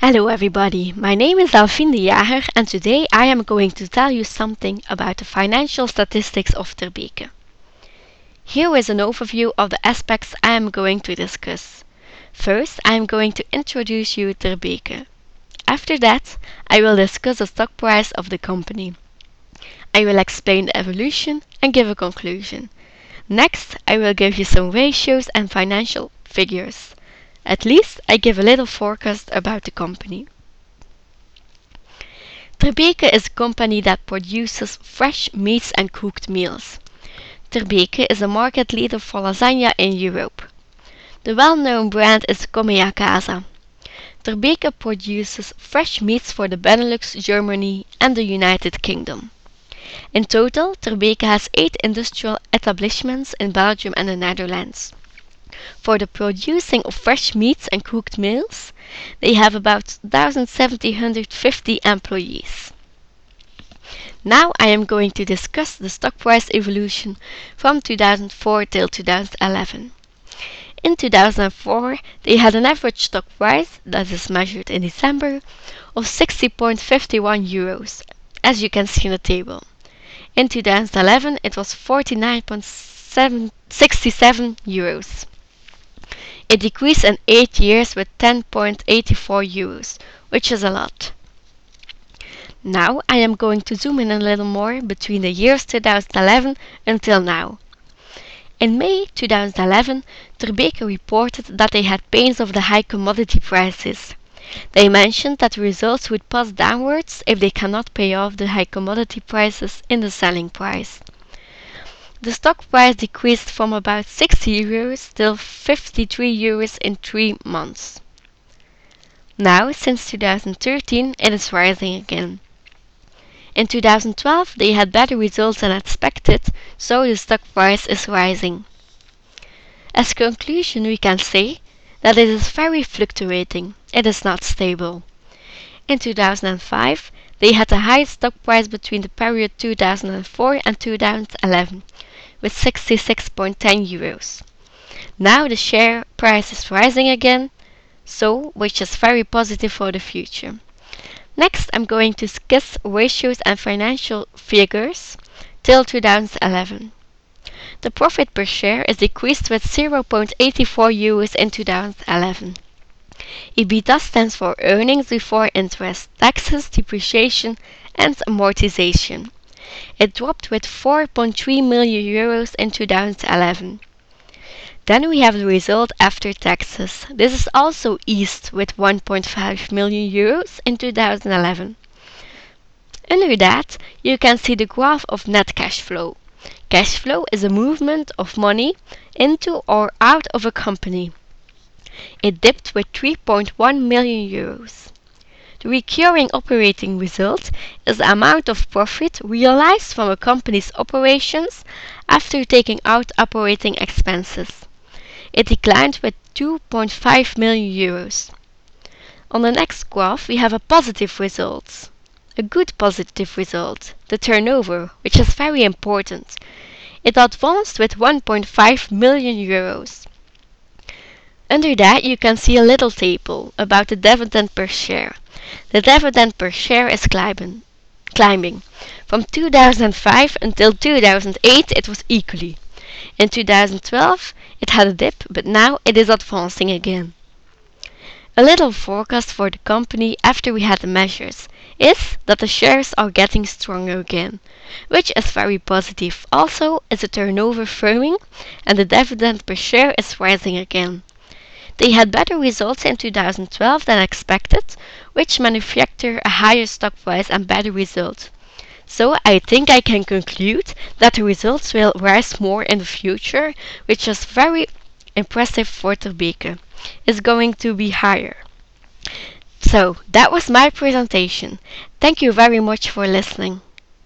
Hello everybody, my name is Delphine de Jager and today I am going to tell you something about the financial statistics of Ter Beke. Here is an overview of the aspects I am going to discuss. First, I am going to introduce you Ter Beke. After that, I will discuss the stock price of the company. I will explain the evolution and give a conclusion. Next, I will give you some ratios and financial figures. At least I give a little forecast about the company. Ter Beke is a company that produces fresh meats and cooked meals. Ter Beke is a market leader for lasagna in Europe. The well-known brand is Come a Casa. Ter Beke produces fresh meats for the Benelux, Germany and the United Kingdom. In total, Ter Beke has eight industrial establishments in Belgium and the Netherlands. For the producing of fresh meats and cooked meals, they have about 1,750 employees. Now I am going to discuss the stock price evolution from 2004 till 2011. In 2004, they had an average stock price, that is measured in December, of 60.51 euros, as you can see in the table. In 2011, it was 49.67 euros. It decreased in 8 years with 10.84 euros, which is a lot. Now I am going to zoom in a little more between the years 2011 until now. In May 2011, Ter Beke reported that they had pains of the high commodity prices. They mentioned that the results would pass downwards if they cannot pay off the high commodity prices in the selling price. The stock price decreased from about 60 euros till 53 euros in three months. Now, since 2013, it is rising again. In 2012, they had better results than expected, so the stock price is rising. As conclusion, we can say that it is very fluctuating, it is not stable. In 2005, they had the highest stock price between the period 2004 and 2011, with 66.10 euros. Now the share price is rising again, so which is very positive for the future. Next, I'm going to discuss ratios and financial figures till 2011. The profit per share is decreased with 0.84 euros in 2011. EBITDA stands for earnings before interest, taxes, depreciation and amortization. It dropped with 4.3 million euros in 2011. Then we have the result after taxes. This is also eased with 1.5 million euros in 2011. Under that, you can see the graph of net cash flow. Cash flow is a movement of money into or out of a company. It dipped with 3.1 million euros. The recurring operating result is the amount of profit realized from a company's operations after taking out operating expenses. It declined with 2.5 million euros. On the next graph we have a positive result. A good positive result, the turnover, which is very important. It advanced with 1.5 million euros. Under that you can see a little table about the dividend per share. The dividend per share is climbing. climbing. From 2005 until 2008 it was equally. In 2012 it had a dip, but now it is advancing again. A little forecast for the company after we had the measures is that the shares are getting stronger again, which is very positive. Also is the turnover firming and the dividend per share is rising again. They had better results in 2012 than expected, which manufacture a higher stock price and better results. So I think I can conclude that the results will rise more in the future, which is very impressive for Ter Beke. Is going to be higher. So that was my presentation. Thank you very much for listening.